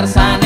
conversar.